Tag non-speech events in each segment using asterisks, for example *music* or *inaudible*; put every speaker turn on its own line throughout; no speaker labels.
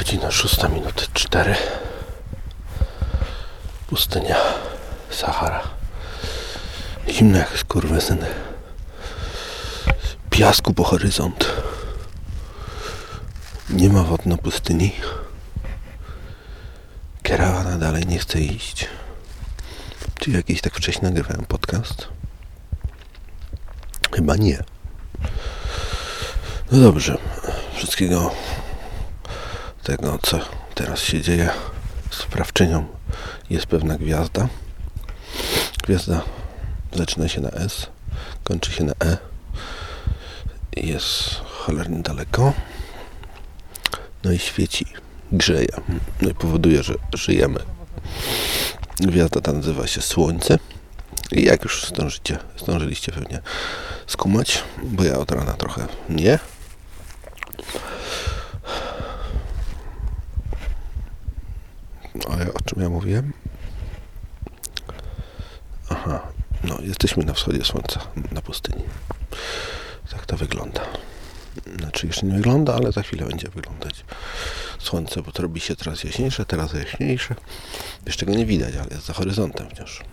Godzina 6 minuty 4. Pustynia Sahara. Zimno jak skurwysyn. Piasku po horyzont. Nie ma wod na pustyni. Karawana dalej nie chce iść. Czy jakiś tak wcześnie nagrywałem podcast? Chyba nie. No dobrze. Wszystkiego tego, co teraz się dzieje. Sprawczynią jest pewna gwiazda. Gwiazda zaczyna się na S, kończy się na E. Jest cholernie daleko. No i świeci, grzeje. No i powoduje, że żyjemy. Gwiazda ta nazywa się Słońce. I jak już zdążycie, zdążyliście pewnie skumać, bo ja od rana trochę nie. Ja, o czym ja mówiłem? Aha, no jesteśmy na wschodzie słońca, na pustyni. Tak to wygląda. Znaczy jeszcze nie wygląda, ale za chwilę będzie wyglądać słońce, bo to robi się coraz jaśniejsze, teraz jaśniejsze. Jeszcze go nie widać, ale jest za horyzontem wciąż.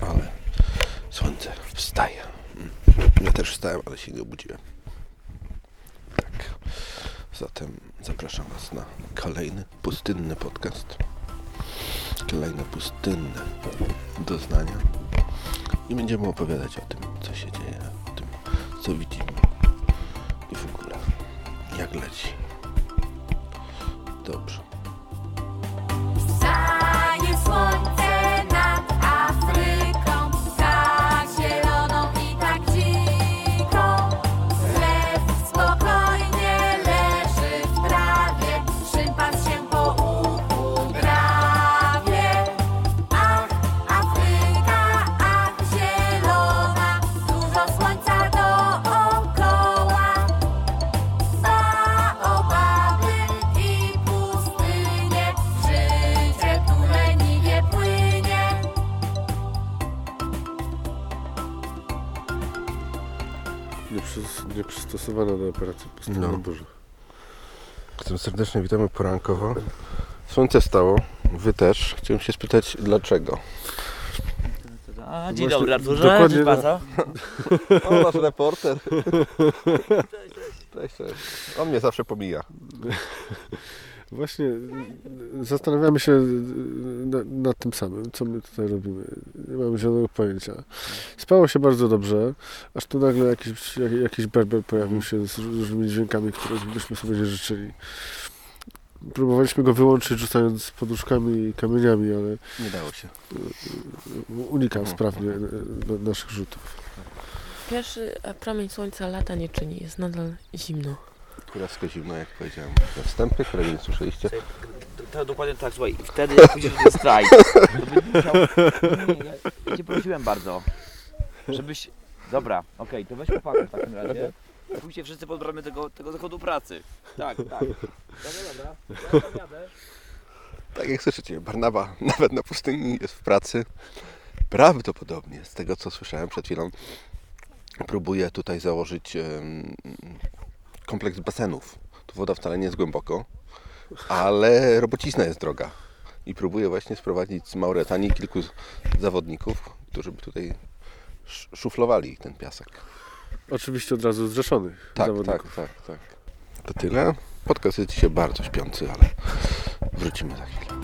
Ale słońce wstaje. Ja też wstałem, ale się nie obudziłem. Tak. Zatem zapraszam Was na kolejny pustynny podcast. Kolejne pustynne doznania. I będziemy opowiadać o tym, co się dzieje, o tym, co widzimy. I w ogóle, jak leci. Dobrze.
Pustynnej
No. serdecznie witamy porankowo. Słońce stało, wy też. Chciałem się spytać, dlaczego?
A, dzień
Właśnie
dobry Arturze,
dokładnie
cześć
na-
bardzo. *laughs*
O, nasz reporter. Cześć, cześć. On mnie zawsze pomija. *laughs*
Właśnie y, zastanawiamy się y, na, nad tym samym, co my tutaj robimy. Nie mamy żadnego pojęcia. Spało się bardzo dobrze, aż tu nagle jakiś, jak, jakiś berber pojawił się z różnymi dźwiękami, których byśmy sobie nie życzyli. Próbowaliśmy go wyłączyć rzucając poduszkami i kamieniami, ale
Nie dało się.
unikał sprawnie y, na- naszych rzutów.
Pierwszy e, promień słońca lata nie czyni, jest nadal zimno.
Kurewsko zimno, jak powiedziałem we wstępie, którego nie słyszeliście.
To, dokładnie tak, słuchaj, wtedy jak pójdziesz na ten strajk, to będziesz musiał... Nie, nie, ja Cię prosiłem bardzo, żebyś... Dobra, okej, to weź chłopaków w takim razie. Pójdźcie wszyscy pod bramę tego, tego zakładu pracy. Tak, tak. Dobra, dobra, ja tam jadę.
Tak jak słyszycie, Barnaba nawet na pustyni jest w pracy. Prawdopodobnie, z tego co słyszałem przed chwilą, próbuje tutaj założyć em, kompleks basenów. Tu woda wcale nie jest głęboko, ale robocizna jest droga. I próbuje właśnie sprowadzić z Mauretanii kilku zawodników, którzy by tutaj sz- szuflowali ten piasek.
Oczywiście od razu zrzeszonych
Tak,
zawodników.
tak, tak, tak. To tyle. Podcast jest dzisiaj bardzo śpiący, ale wrócimy za chwilę.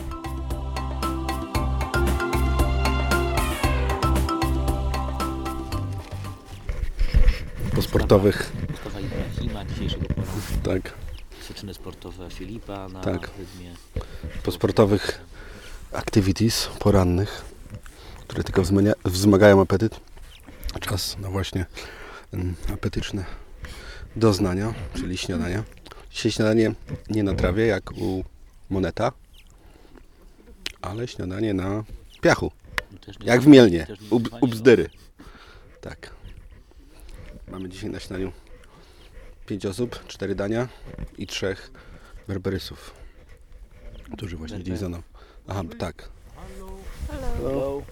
Po sportowych,
Ibrahima, dzisiejszego poranku.
tak,
Przyczyny sportowe Filipa na
Tak.
rytmie.
po sportowych activities porannych, które tylko wzmania, wzmagają apetyt. Czas na właśnie mm, apetyczne doznania, czyli śniadania. Dzisiaj śniadanie nie na trawie, jak u Moneta, ale śniadanie na piachu,
nie-
jak w Mielnie, u, u Bzdyry. Tak. Mamy dzisiaj na śniadaniu 5 osób, 4 dania i trzech berberysów, którzy właśnie gdzieś za mną. Aha, tak.
Hello.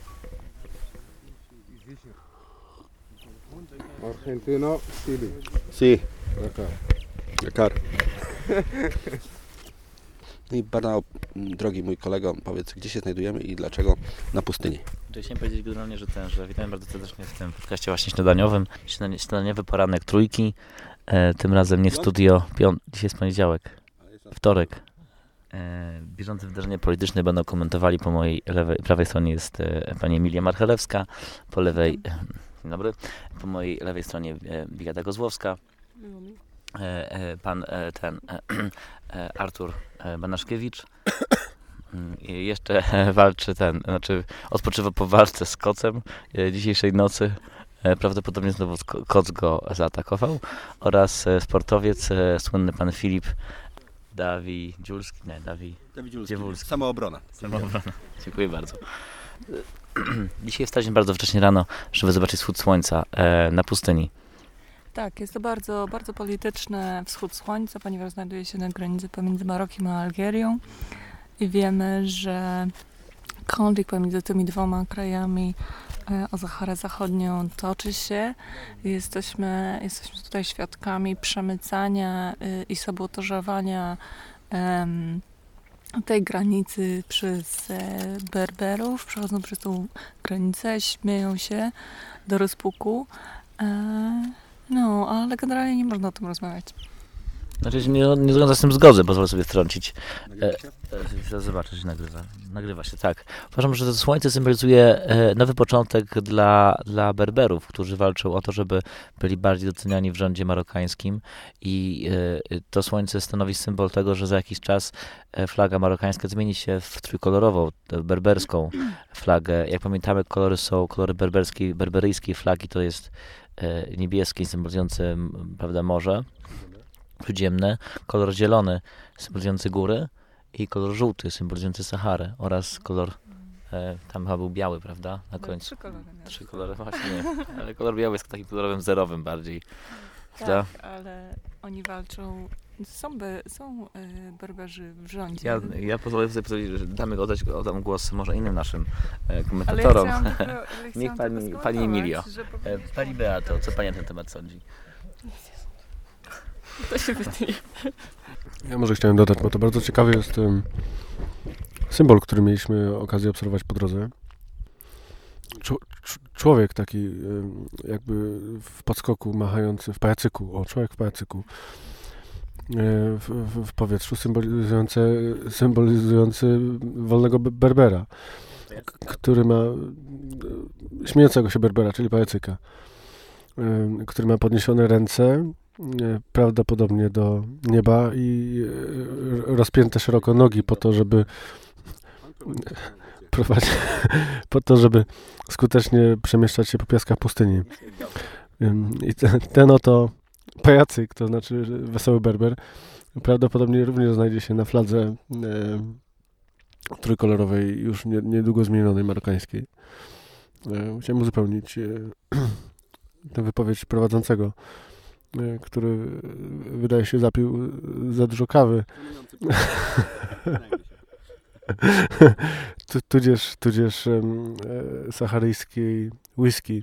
Argentino, Chile.
Si. Dakar.
I Barnał, m, drogi mój kolego, powiedz, gdzie się znajdujemy i dlaczego na pustyni?
Chciałem powiedzieć generalnie, że ten, że witam bardzo serdecznie w tym podcaście właśnie śniadaniowym. Śniadanie- Śniadaniowy poranek trójki. E, tym razem nie w studio. Pią- Dzisiaj jest poniedziałek. Wtorek. E, bieżące wydarzenia polityczne będą komentowali. Po mojej lewej, prawej stronie jest e, pani Emilia Marchelewska. Po lewej, dzień dobry, po mojej lewej stronie e, Bigata Kozłowska. E, e, pan e, ten e, e, Artur e, Banaszkiewicz. Mm, I jeszcze e, *laughs* walczy ten, znaczy odpoczywa po walce z kocem e, dzisiejszej nocy. E, Prawdopodobnie znowu koc go zaatakował. Oraz e, sportowiec, e, słynny pan Filip Dawi Dziulski, nie, Dawi Dziewulski.
Samoobrona.
Samobrona. *laughs* Dziękuję bardzo. *clears throat* Dzisiaj wstaliśmy bardzo wcześnie rano, żeby zobaczyć wschód słońca na pustyni.
Tak, jest to bardzo, bardzo polityczny wschód słońca, ponieważ znajduje się na granicy pomiędzy Marokiem a Algierią i wiemy, że konflikt pomiędzy tymi dwoma krajami e, o Zaharę Zachodnią toczy się. Jesteśmy, jesteśmy tutaj świadkami przemycania y, i sabotażowania tej granicy przez e, Berberów. Przechodzą przez tą granicę, śmieją się do rozpuku. E, no, ale generalnie nie można o tym rozmawiać.
Znaczy nie, nie zgodzę z tym zgodzę, pozwolę sobie wtrącić. E, Zobaczę, że nagrywa. Nagrywa się, tak. Uważam, że to słońce symbolizuje e, nowy początek dla, dla Berberów, którzy walczą o to, żeby byli bardziej doceniani w rządzie marokańskim i e, to słońce stanowi symbol tego, że za jakiś czas e, flaga marokańska zmieni się w trójkolorową, tę berberską flagę. Jak pamiętamy, kolory są kolory berberskiej, berberyjskiej flagi, to jest e, niebieski, symbolizujący prawda, morze śródziemne, kolor zielony symbolizujący góry i kolor żółty symbolizujący Saharę oraz kolor, e, tam chyba był biały, prawda, na końcu.
Trzy kolory.
Trzy kolory, właśnie, ale kolor biały jest takim kolorem zerowym bardziej. prawda?
Tak, ale oni walczą. Są, be, są e, berberzy w rządzie.
Ja, ja pozwolę sobie powiedzieć, że damy oddać oddam głos może innym naszym e,
ale ja
komentatorom.
tylko, ale *laughs*
Niech pani- pani Emilio. E, Pani Beato, co Pani na ten temat sądzi?
To się wytnie.
Ja może chciałem dodać, bo to bardzo ciekawy jest em, symbol, który mieliśmy okazję obserwować po drodze. Człowiek taki jakby w podskoku machający, w pajacyku, o człowiek w pajacyku, e, w, w, w powietrzu symbolizujący, symbolizujący wolnego be- berbera, który ma e, śmiejącego się berbera, czyli pajacyka, który ma podniesione ręce, prawdopodobnie do nieba i e, rozpięte szeroko nogi po to, żeby *laughs* prowadzić, po to, żeby skutecznie przemieszczać się po piaskach pustyni. I ten, ten oto pajacyk, to znaczy wesoły berber, prawdopodobnie również znajdzie się na fladze e, trójkolorowej, już nie, niedługo zmienionej marokańskiej. E, chciałem uzupełnić e, *clears throat* tę wypowiedź prowadzącego, e, który e, wydaje się zapił e, za dużo kawy. Tu- tudzież, tudzież e, saharyjskiej whisky,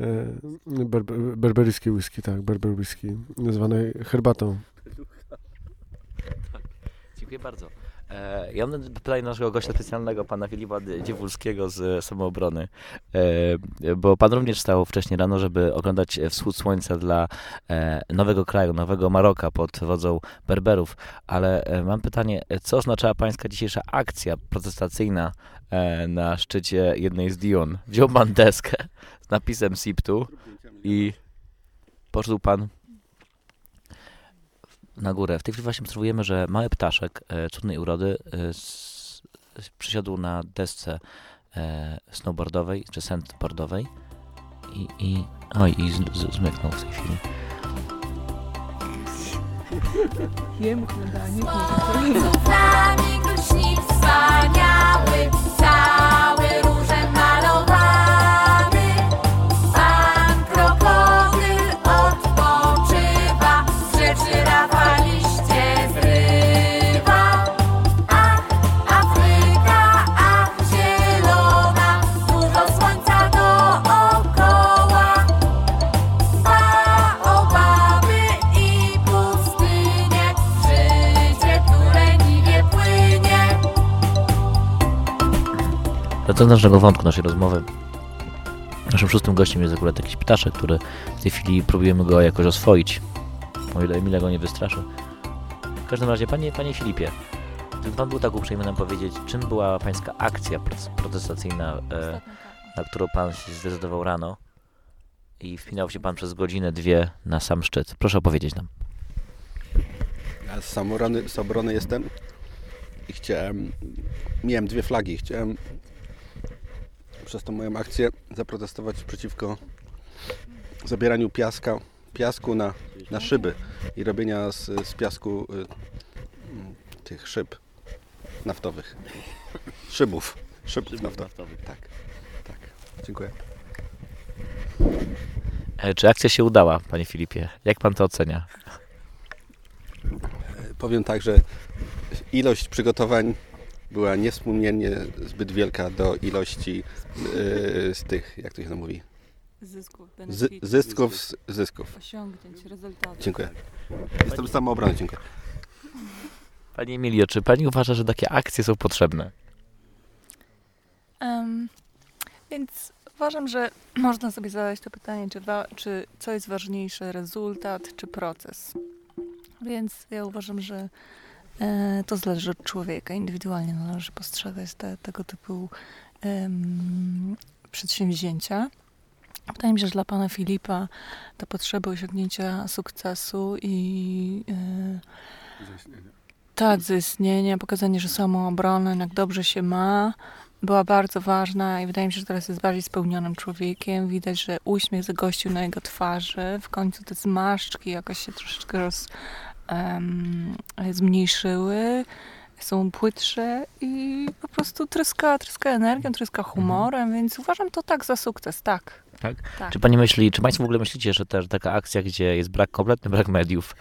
e, berber, berberyjskiej whisky, tak, berber whisky, zwanej herbatą.
Dziękuję bardzo. E, ja mam pytanie naszego gościa specjalnego, pana Filipa Dziewulskiego z Samoobrony, e, bo pan również stał wcześniej rano, żeby oglądać wschód słońca dla e, nowego kraju, nowego Maroka pod wodzą Berberów, ale mam pytanie, co oznaczała pańska dzisiejsza akcja protestacyjna na szczycie jednej z Dion? Wziął pan deskę z napisem SIPTU i poszedł pan na górę. W tej chwili właśnie obserwujemy, że mały ptaszek e, cudnej urody e, przysiadł na desce e, snowboardowej czy sandboardowej i, i oj, i z, z, zmyknął w tej chwili.
Jemu chlebanie.
Cudami śni wspaniały,
Wracając do naszego wątku, naszej rozmowy. Naszym szóstym gościem jest akurat jakiś ptaszek, który w tej chwili próbujemy go jakoś oswoić. O ile Emilia go nie wystraszy. W każdym razie, panie, panie Filipie, gdyby pan był tak uprzejmy nam powiedzieć, czym była pańska akcja protestacyjna, e, na którą pan się zdecydował rano i wpinał się pan przez godzinę, dwie na sam szczyt? Proszę opowiedzieć nam.
Ja z samorony, z obrony jestem i chciałem, miałem dwie flagi, chciałem przez tą moją akcję zaprotestować przeciwko zabieraniu piaska, piasku na, na szyby i robienia z, z piasku y, mm, tych szyb naftowych. Szybów. Szybów naftowych. Tak, tak. Dziękuję.
E, czy akcja się udała, panie Filipie? Jak pan to ocenia?
Powiem tak, że ilość przygotowań była niewspółmiernie zbyt wielka do ilości yy, z tych, jak to się to mówi,
Zysków,
z, zysków, z- zysków.
osiągnięć, rezultatów.
Dziękuję. Jestem z samoobrony, dziękuję.
Pani Emilio, czy pani uważa, że takie akcje są potrzebne?
Em, więc uważam, że można sobie zadać to pytanie, czy, wa- czy co jest ważniejsze, rezultat czy proces. Więc ja uważam, że to zależy od człowieka. Indywidualnie należy postrzegać te, tego typu em, przedsięwzięcia. Wydaje mi się, że dla pana Filipa ta potrzeba osiągnięcia sukcesu i e, tak, zaistnienia, pokazanie, że samoobrona, jak dobrze się ma, była bardzo ważna i wydaje mi się, że teraz jest bardziej spełnionym człowiekiem. Widać, że uśmiech zagościł na jego twarzy. W końcu te zmarszczki jakoś się troszeczkę roz, zmniejszyły. Są płytsze i po prostu tryska, tryska energią, tryska humorem, więc uważam to tak za sukces, tak.
Tak?
Tak.
Czy pani myśli, czy państwo w ogóle myślicie, że też taka akcja, gdzie jest brak, kompletny brak mediów? *laughs*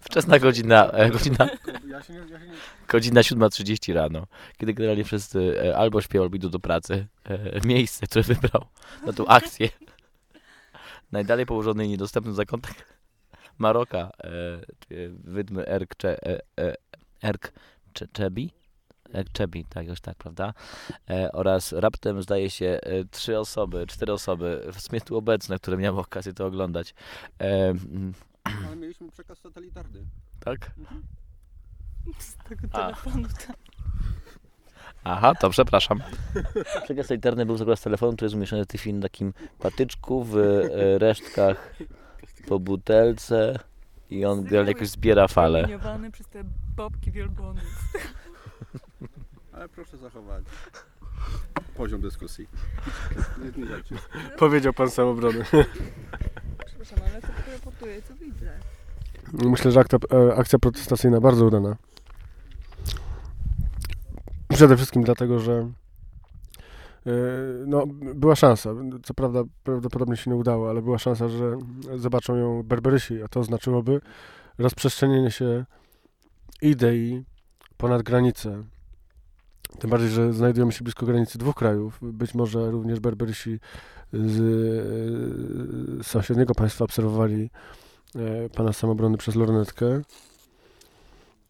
Wczesna godzina, e, godzina, godzina 7.30 rano, kiedy generalnie wszyscy e, albo śpią, albo idą do pracy. E, Miejsce, które wybrał na tą akcję. Najdalej położony i niedostępny zakątek *laughs* Maroka, e, e, wydmy Erk, Cze, e, e, Erk Cze, Czebi? Erk Czebi, tak, już tak, prawda? E, oraz raptem zdaje się e, trzy osoby, cztery osoby w sumie tu obecne, które miały okazję to oglądać. E, mm,
Ale mieliśmy przekaz satelitarny.
tak?
Z tego
A.
telefonu. tak.
Aha, to przepraszam. Przekaz elitarny był z telefonu, który jest umieszczony w tej chwili na takim patyczku w e, resztkach po butelce i on generalnie jakoś zbiera fale.
Zrujnowany przez te bobki wielbłądów.
Ale proszę zachować poziom dyskusji.
Powiedział pan samobrony.
Przepraszam, ale to raportuję, co widzę.
Myślę, że akta, e, akcja protestacyjna bardzo udana. Przede wszystkim dlatego, że e, no, była szansa. Co prawda prawdopodobnie się nie udało, ale była szansa, że zobaczą ją Berberysi, a to znaczyłoby rozprzestrzenienie się idei ponad granicę. Tym bardziej, że znajdujemy się blisko granicy dwóch krajów. Być może również Berberysi z e, sąsiedniego państwa obserwowali e, pana samobrony przez lornetkę.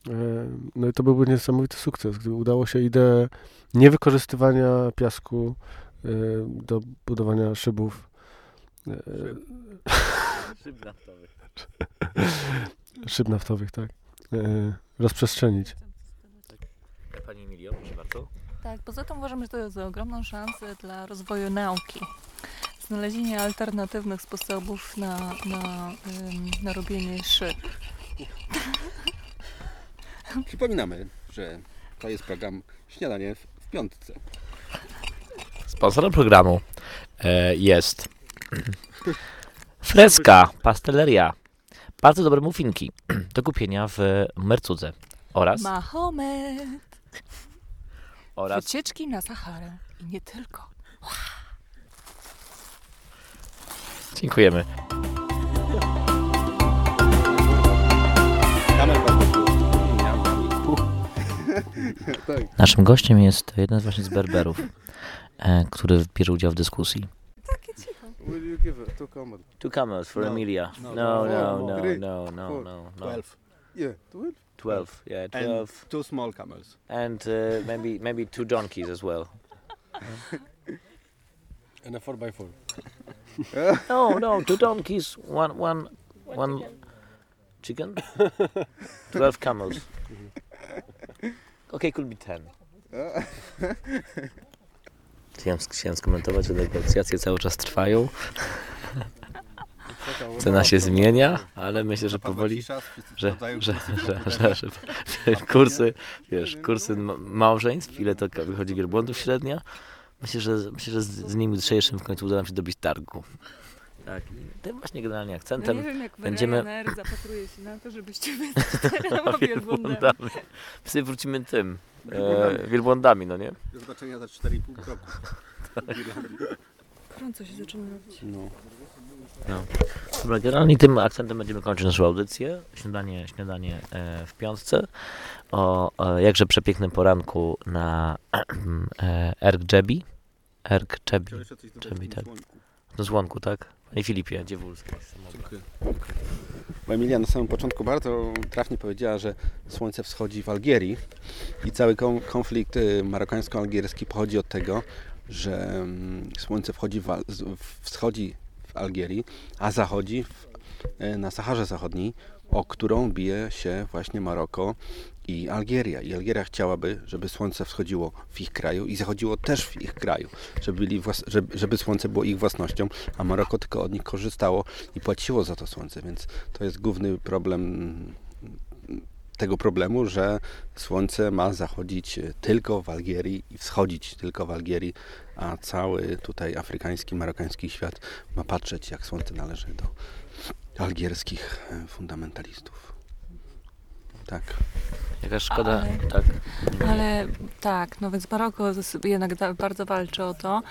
E, No i to byłby niesamowity sukces, gdyby udało się ideę niewykorzystywania piasku e, do budowania szybów. e, Szyb *laughs* naftowych, tak. e, Rozprzestrzenić.
Pani Emilio, proszę bardzo.
Tak, poza tym uważam, że to jest ogromną szansę dla rozwoju nauki. Znalezienie alternatywnych sposobów na, na, na robienie szyb.
Przypominamy, że to jest program Śniadanie w, piątce.
Sponsorem programu e, jest Freska, pasteleria. Bardzo dobre muffinki do kupienia w Mercudze. Oraz,
Mahomet!
oraz
Wycieczki na Saharę. I nie tylko.
dziękujemy.
Kamer bardzo *laughs* tak.
Naszym gościem jest jeden z właśnie z Berberów, e, który bierze udział w dyskusji.
Takie cicho.
Will you give it to comment?
Two camels for
No.
Emilia.
No.
No, no,
No.
no, no, no,
Four.
no, no.
Twelve. Yeah, 12.
12, yeah,
And
12.
two small camels.
And uh, maybe maybe two donkeys as well.
And a 4x4. *laughs*
No, no, two donkeys, one one one chicken, 12 *laughs* camels. Okay, could be 10. *laughs* Chciałem, chciałem skomentować, że negocjacje cały czas trwają. Cena się zmienia, ale myślę, że powoli, że, że, że, że, że, że kursy, wiesz, kursy ma- małżeństw, ile to wychodzi wielbłądów średnia. Myślę, że, myślę, że z, z nimi jutrzejszym w końcu uda nam się dobić targu. Tak, i tym właśnie generalnie
No
akcentem
nie wiem, jak
będziemy-
Ryanair zapatruje się na to, żebyście wy czterema *laughs* wielbłądami.
Psy wrócimy tym, e, wielbłądami, no nie?
Do zobaczenia za 4,5 roku.
Gorąco się zaczyna robić.
No.
Dobra, generalnie tym akcentem będziemy kończyć naszą audycję. Śniadanie, śniadanie e, w piątce. O, o jakże przepięknym poranku na *clears throat* e, Erg Jebi. Erg Jebi. Czemi, tak. No złonku, tak? Panie Filipie, Dziewulski.
Dziękuję. Bo Emilia na samym początku bardzo trafnie powiedziała, że słońce wschodzi w Algierii i cały kon- konflikt y, marokańsko-algierski pochodzi od tego, że mm, słońce wchodzi w- wschodzi w Algierii, a zachodzi w, y, na Saharze Zachodniej, o którą bije się właśnie Maroko i Algieria. I Algieria chciałaby, żeby słońce wschodziło w ich kraju i zachodziło też w ich kraju, żeby, byli żeby, żeby słońce było ich własnością, a Maroko tylko od nich korzystało i płaciło za to słońce, więc to jest główny problem tego problemu, że słońce ma zachodzić e, tylko w Algierii i wschodzić tylko w Algierii, a cały tutaj afrykański, marokański świat ma patrzeć, jak słońce należy do algierskich e, fundamentalistów. Tak.
Jaka szkoda,
Ale-
tak.
Ale tak, no więc Maroko jednak da, bardzo walczy o to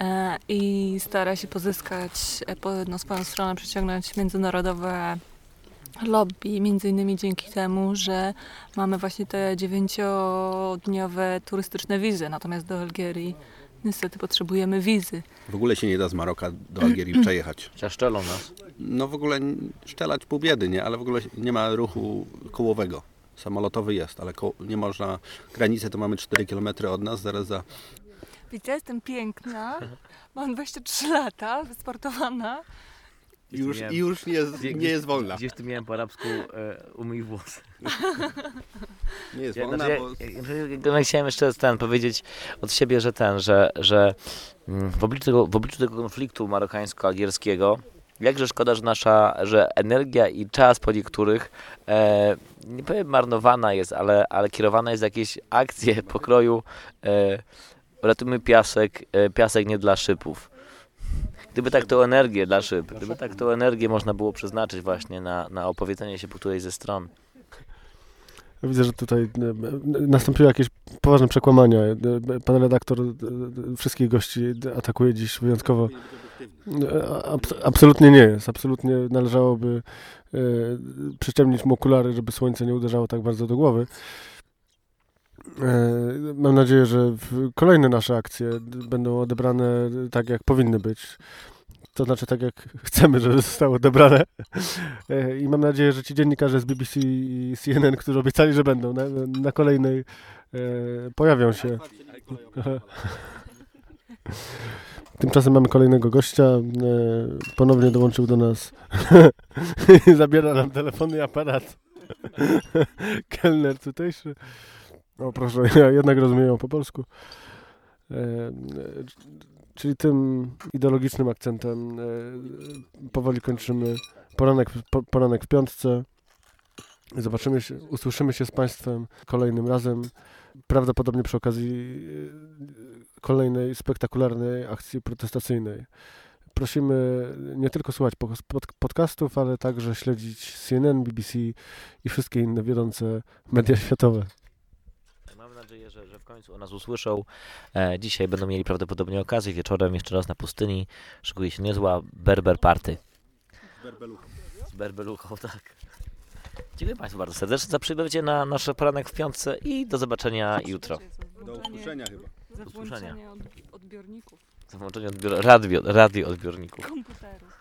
e, i stara się pozyskać e, po jedną swoją stronę, przyciągnąć międzynarodowe lobby, między innymi dzięki temu, że mamy właśnie te dziewięciodniowe turystyczne wizy, natomiast do Algierii niestety potrzebujemy wizy.
W ogóle się nie da z Maroka do Algierii *clears throat* przejechać.
Szczelą nas.
No w ogóle szczelać pół biedy, nie? Ale w ogóle nie ma ruchu kołowego. Samolotowy jest, ale ko- nie można... Granicę to mamy 4 km od nas, zaraz za...
Wiecie, jestem piękna, mam 23 lata, wysportowana.
Już,
miałem-
I już nie jest, nie jest wolna.
Gdzieś tu miałem po arabsku e, umyj włosy.
Nie jest
Ja,
wolna,
znaczy,
bo...
ja, ja, chciałem jeszcze ten powiedzieć od siebie, że ten, że, że mm, w, obliczu tego, w obliczu tego konfliktu marokańsko-algierskiego jakże szkoda, że nasza, że energia i czas po niektórych e, nie powiem marnowana jest, ale, ale kierowana jest jakieś akcje pokroju e, ratujmy piasek, e, piasek nie dla szybów. Gdyby tak tą energię dla szyb, gdyby tak tą energię można było przeznaczyć właśnie na, na opowiedzenie się po którejś ze stron.
Widzę, że tutaj e, e, nastąpiły jakieś poważne przekłamania. E, Pan redaktor wszystkich gości atakuje dziś wyjątkowo. Abs- absolutnie nie jest. Absolutnie należałoby przyciemnić mu okulary, żeby słońce nie uderzało tak bardzo do głowy. E, Mam nadzieję, że kolejne nasze akcje będą odebrane tak, jak powinny być. To znaczy tak, jak chcemy, żeby zostały odebrane. E, I mam nadzieję, że ci dziennikarze z BBC i CNN, którzy obiecali, że będą na, na kolejnej, e, pojawią się. *laughs* Tymczasem mamy kolejnego gościa. Ponownie dołączył do nas. *laughs* Zabiera nam telefony i aparat. *laughs* Kelner tutejszy. O proszę, *laughs* ja jednak rozumiem po polsku. E, czyli tym ideologicznym akcentem e, powoli kończymy poranek, po, poranek w piątce. Zobaczymy się, usłyszymy się z Państwem kolejnym razem. Prawdopodobnie przy okazji e, kolejnej spektakularnej akcji protestacyjnej. Prosimy nie tylko słuchać po- pod, podcastów, ale także śledzić CNN, BBC i wszystkie inne wiodące media światowe.
Mamy nadzieję, że, że w końcu o nas usłyszą. E, dzisiaj będą mieli prawdopodobnie okazję wieczorem jeszcze raz na pustyni. Szykuje się niezła berber party. Z berbeluchą, tak. Dziękuję Państwu bardzo serdecznie za przybycie na nasz poranek w piątce i do zobaczenia jutro.
Do usłyszenia chyba.
Za
usłyszenia.
włączenie od, odbiorników,
Za włączenie odbior- radio, radio odbiorników.
komputerów.